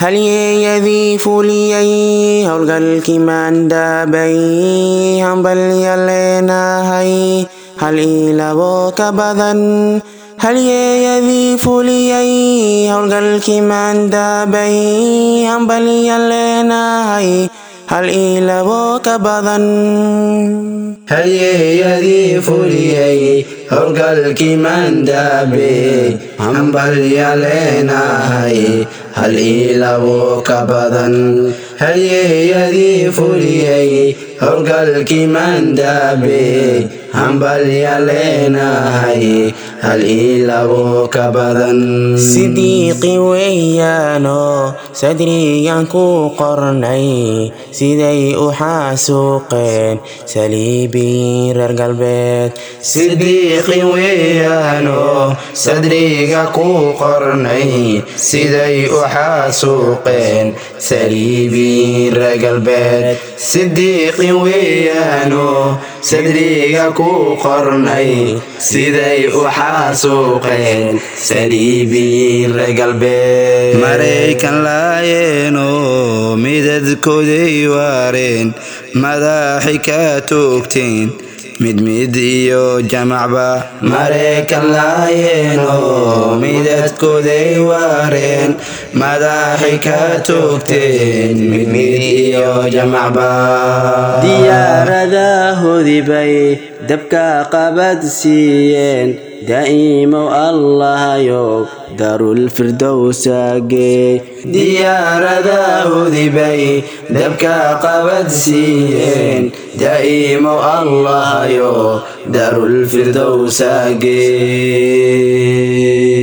halyeyadii fuliyey howlgalkii maandhaabay hambalya leenahay hal ilabo ka badan halyeyadii fuliyey howlgalkii maandhaabay hambalya leenahay hal ilabo ka badan halyeyadii fuliyey howlgalkii maandhaabe hambalya leenahay hal ilabo ka badan halyeyadii fuliyey howlgalkii maandhaabe hambalya leenahay hal ilabo ka badan sidiiqi weeyaano sadrigan ku qornay siday u xaasuuqeen saliibiyiin reer galbeed sidiiqi weeyaano sadriga ku qornay siday u xaasuuqeen saliibiyiin reer galbeed sidiiqi weeyaano sadriga ku qornay siday u xaasuuqeen saliibiyiin galbeed maraykan laayeeno midadkooday waareen madaxi ka toogteen mid mid iyo jamacba maraykan laayeeno midadkooday waareen madaxi ka toogteen mid mid iyo jamacba diyaaradahoodii bay dabka qabad siiyeen daa'imow allahayow daarulfirdowsagee diyaaradahoodii bay dabka qabad siiyeen daa'imow allahayo daarulfirdowsagee